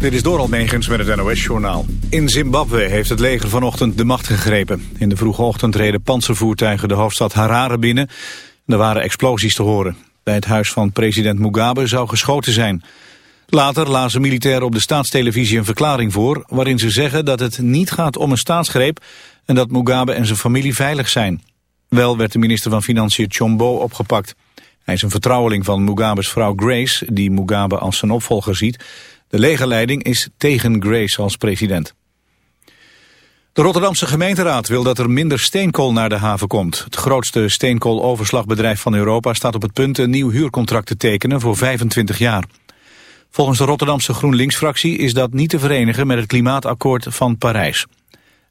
Dit is Doral Megens met het NOS-journaal. In Zimbabwe heeft het leger vanochtend de macht gegrepen. In de vroege ochtend reden panzervoertuigen de hoofdstad Harare binnen. Er waren explosies te horen. Bij het huis van president Mugabe zou geschoten zijn. Later lazen militairen op de staatstelevisie een verklaring voor... waarin ze zeggen dat het niet gaat om een staatsgreep... en dat Mugabe en zijn familie veilig zijn. Wel werd de minister van Financiën Chombo opgepakt. Hij is een vertrouweling van Mugabe's vrouw Grace... die Mugabe als zijn opvolger ziet... De legerleiding is tegen Grace als president. De Rotterdamse gemeenteraad wil dat er minder steenkool naar de haven komt. Het grootste steenkooloverslagbedrijf van Europa staat op het punt een nieuw huurcontract te tekenen voor 25 jaar. Volgens de Rotterdamse GroenLinks-fractie is dat niet te verenigen met het klimaatakkoord van Parijs.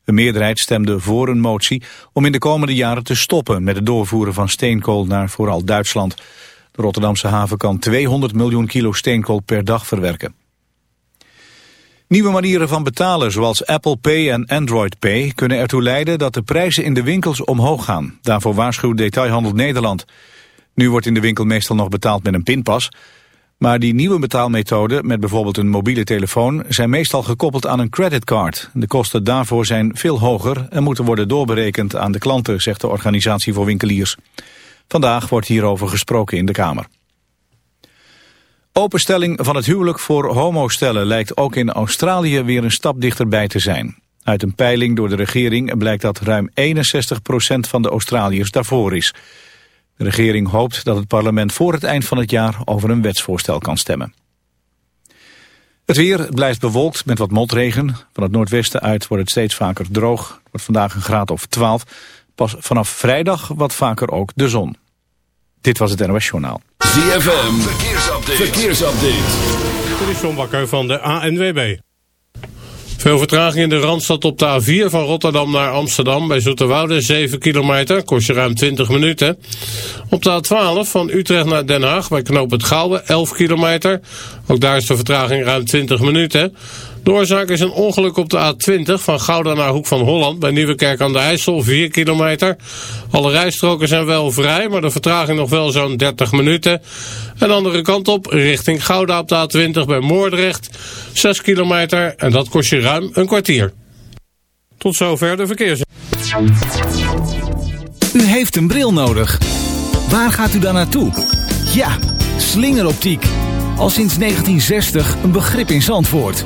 De meerderheid stemde voor een motie om in de komende jaren te stoppen met het doorvoeren van steenkool naar vooral Duitsland. De Rotterdamse haven kan 200 miljoen kilo steenkool per dag verwerken. Nieuwe manieren van betalen zoals Apple Pay en Android Pay kunnen ertoe leiden dat de prijzen in de winkels omhoog gaan. Daarvoor waarschuwt Detailhandel Nederland. Nu wordt in de winkel meestal nog betaald met een pinpas. Maar die nieuwe betaalmethoden met bijvoorbeeld een mobiele telefoon zijn meestal gekoppeld aan een creditcard. De kosten daarvoor zijn veel hoger en moeten worden doorberekend aan de klanten, zegt de organisatie voor winkeliers. Vandaag wordt hierover gesproken in de Kamer. Openstelling van het huwelijk voor homostellen lijkt ook in Australië weer een stap dichterbij te zijn. Uit een peiling door de regering blijkt dat ruim 61% van de Australiërs daarvoor is. De regering hoopt dat het parlement voor het eind van het jaar over een wetsvoorstel kan stemmen. Het weer blijft bewolkt met wat motregen. Van het noordwesten uit wordt het steeds vaker droog. Het wordt vandaag een graad of 12. Pas vanaf vrijdag wat vaker ook de zon. Dit was het NOS Journaal. ZFM, verkeersupdate. verkeersupdate. Dit is John Bakker van de ANWB. Veel vertraging in de Randstad op de A4 van Rotterdam naar Amsterdam. Bij Zoeterwoude 7 kilometer, kost je ruim 20 minuten. Op de A12 van Utrecht naar Den Haag bij Knoop het Gouwen 11 kilometer. Ook daar is de vertraging ruim 20 minuten. De oorzaak is een ongeluk op de A20 van Gouda naar Hoek van Holland bij Nieuwekerk aan de IJssel, 4 kilometer. Alle rijstroken zijn wel vrij, maar de vertraging nog wel zo'n 30 minuten. En andere kant op, richting Gouda op de A20 bij Moordrecht, 6 kilometer en dat kost je ruim een kwartier. Tot zover de verkeers. U heeft een bril nodig. Waar gaat u dan naartoe? Ja, slingeroptiek. Al sinds 1960 een begrip in Zandvoort.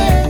baby.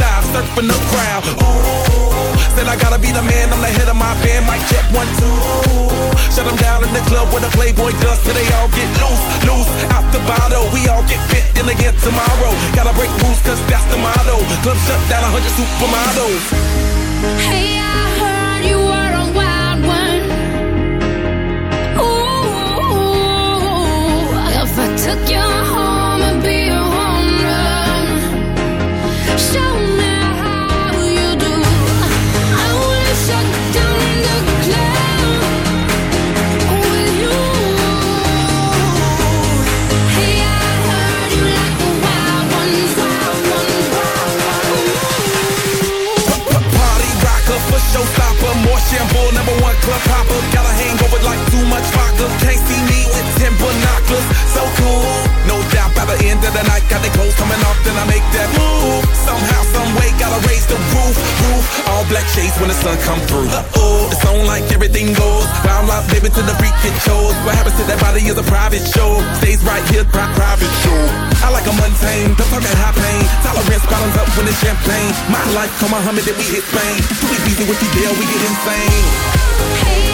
dives, surfing the crowd. Ooh, said I gotta be the man, I'm the head of my band. Mic check one two. Shut 'em down in the club where the Playboy does, till they all get loose, loose out the bottle. We all get fit in again tomorrow. Gotta break rules, cause that's the motto. Club shut down, 100 supermodels. Hey, I heard club hopper. Got a hangover like too much vodka. Can't see me with ten binoculars. So cool. No doubt by the end of the night, got the clothes coming off, then I make that move. Somehow, some way, gotta raise the roof, roof. All black shades when the sun come through. Uh oh, it's on like everything goes. Round out, baby, to the freak it shows. What happens to that body is a private show. Stays right here, pri- private show. I like a mundane, don't high pain. Tolerance bottoms up when it's champagne. My life, come Muhammad, then we hit Spain. Too easy with you, deal, we get insane. Hey,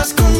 estás conmigo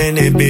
And it, bitch.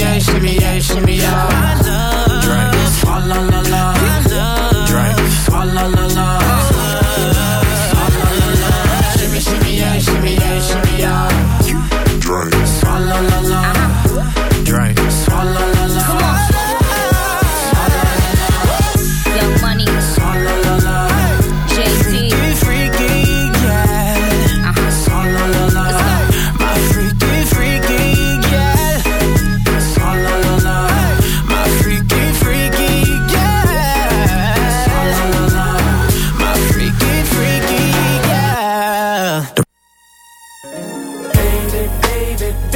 Shimmy, shimmy, yeah, shimmy, yeah, shimmy, yeah. Drink. Swalla la la. Drink. Swalla la la. Baby, baby,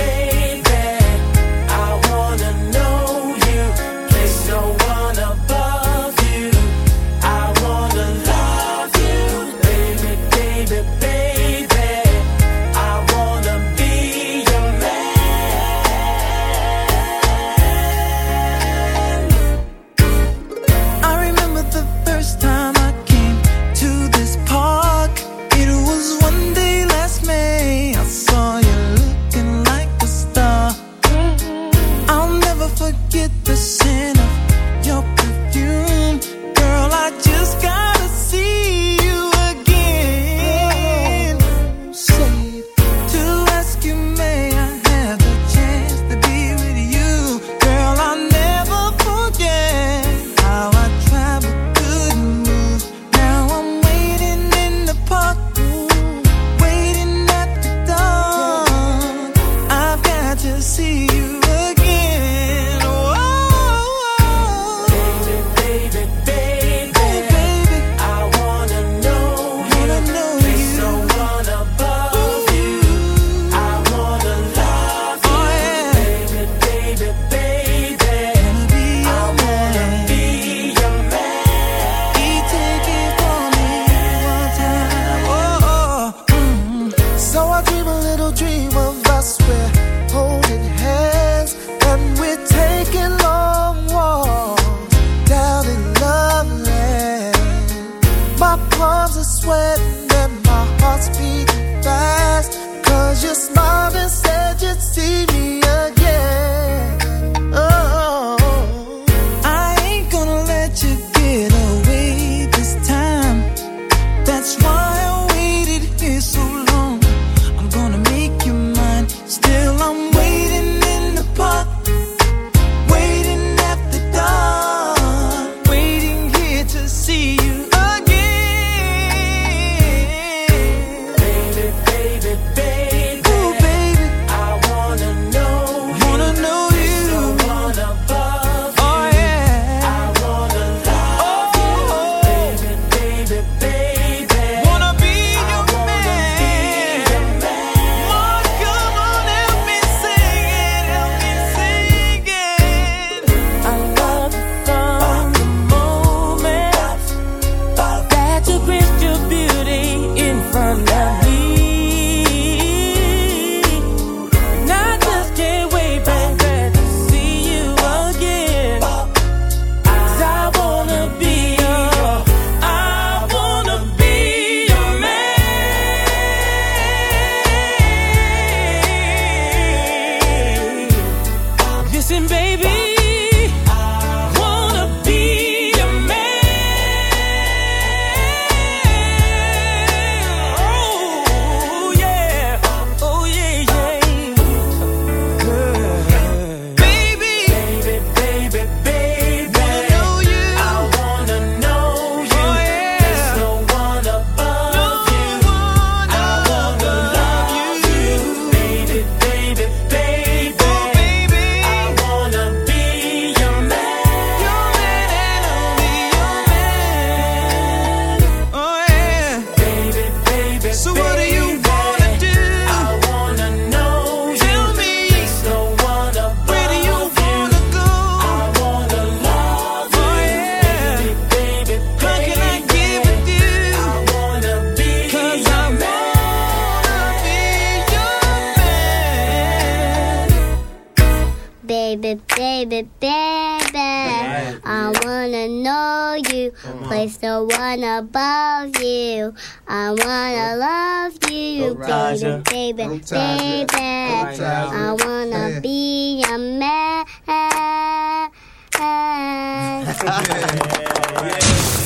wanna love you. I wanna love you, baby, baby, baby. I wanna be a man.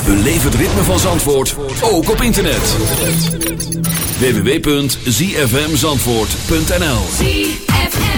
Beleef het ritme van Zandvoort, ook op internet. www.zfmzandvoort.nl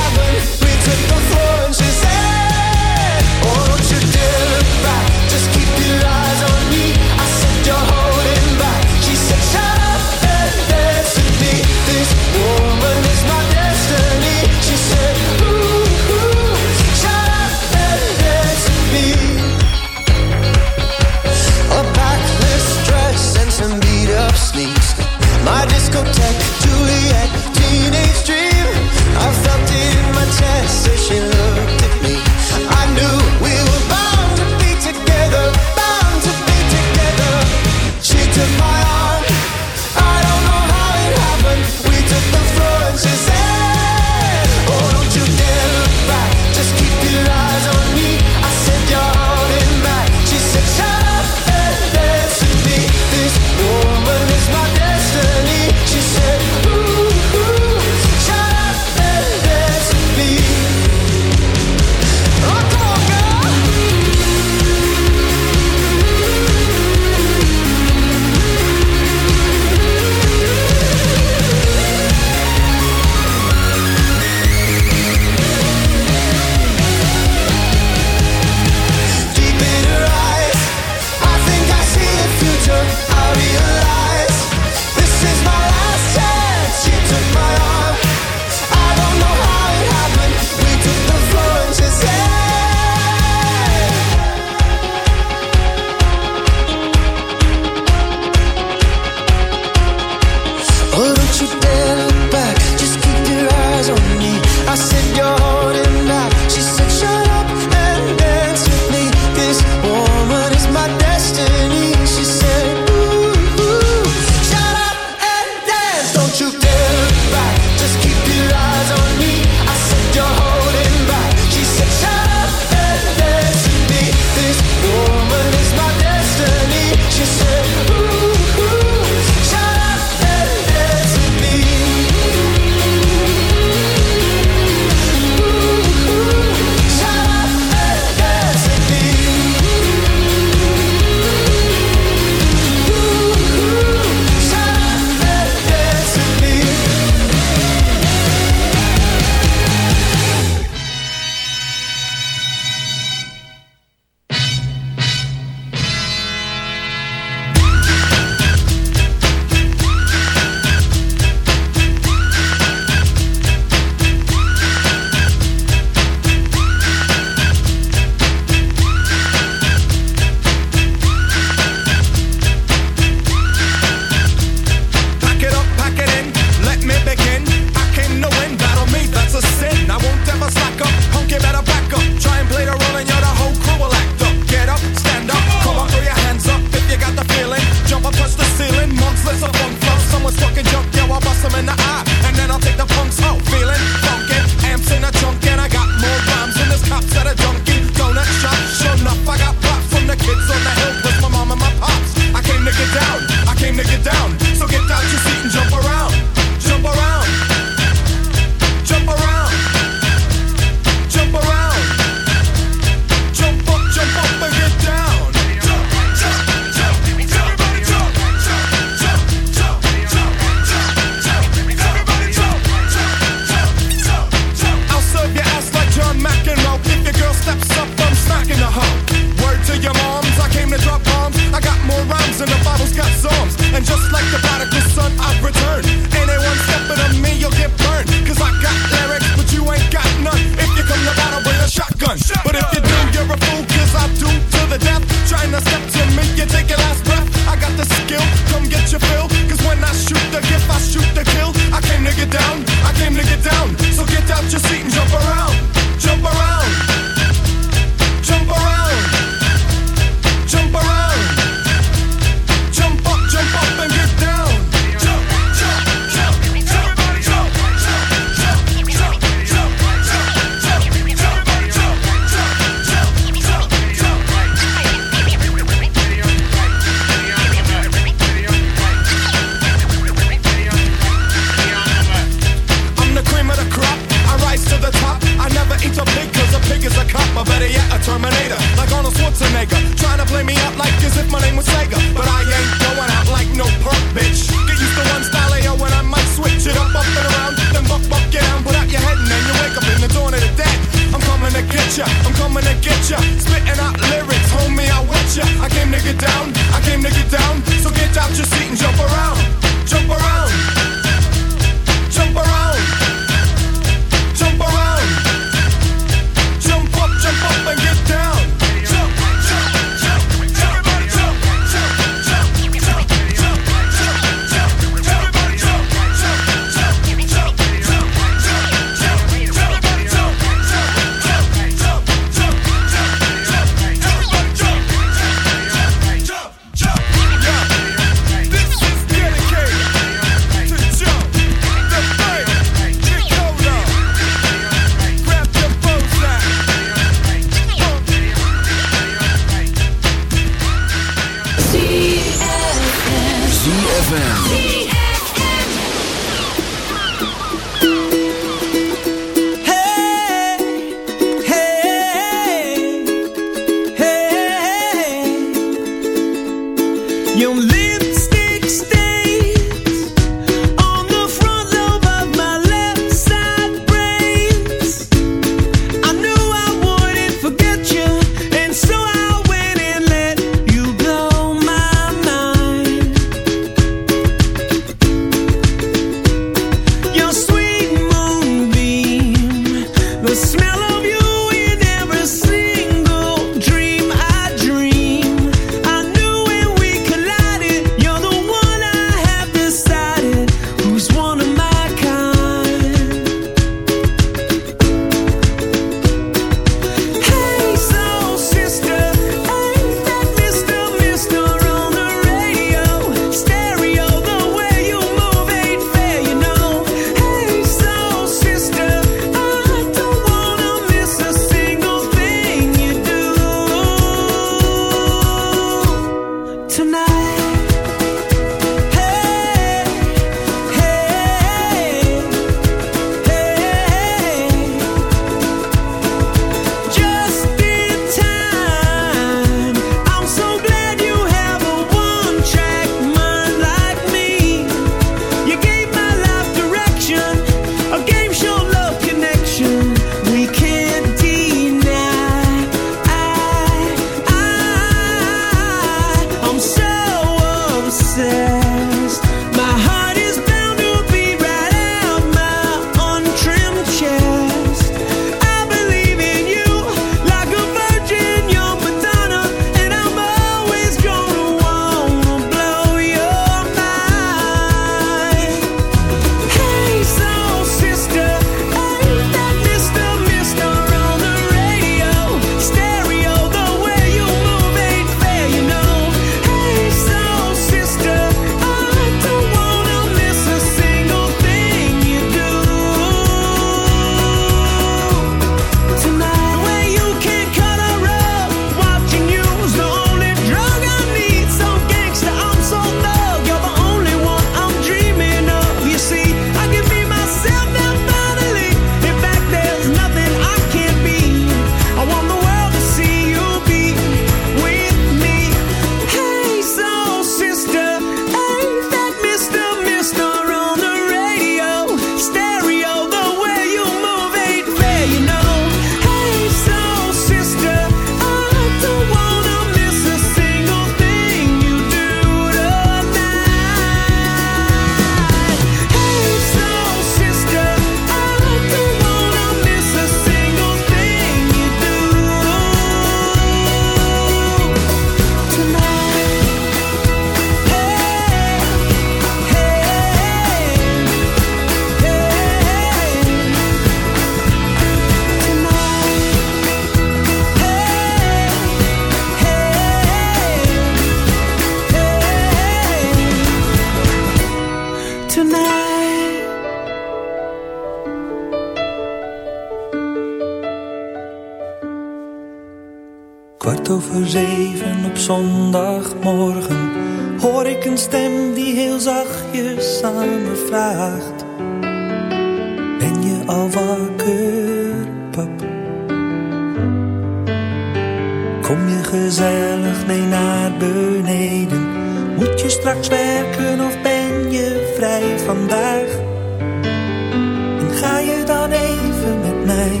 En ga je dan even met mij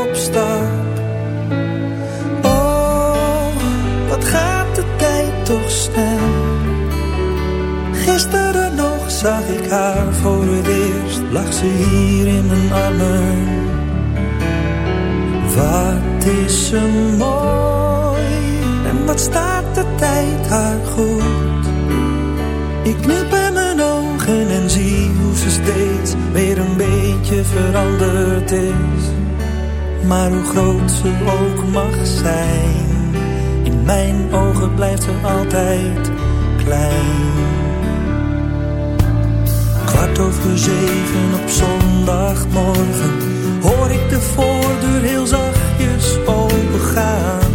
op stap? Oh, wat gaat de tijd toch snel? Gisteren nog zag ik haar voor het eerst, lag ze hier in mijn armen. Wat is ze mooi en wat staat de tijd haar goed. Ik knip veranderd is. Maar hoe groot ze ook mag zijn, in mijn ogen blijft ze altijd klein. Kwart over zeven op zondagmorgen hoor ik de voordeur heel zachtjes opengaan.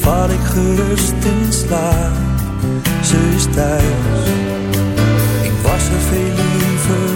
Val ik gerust in slaap, ze is thuis. Ik was er veel liever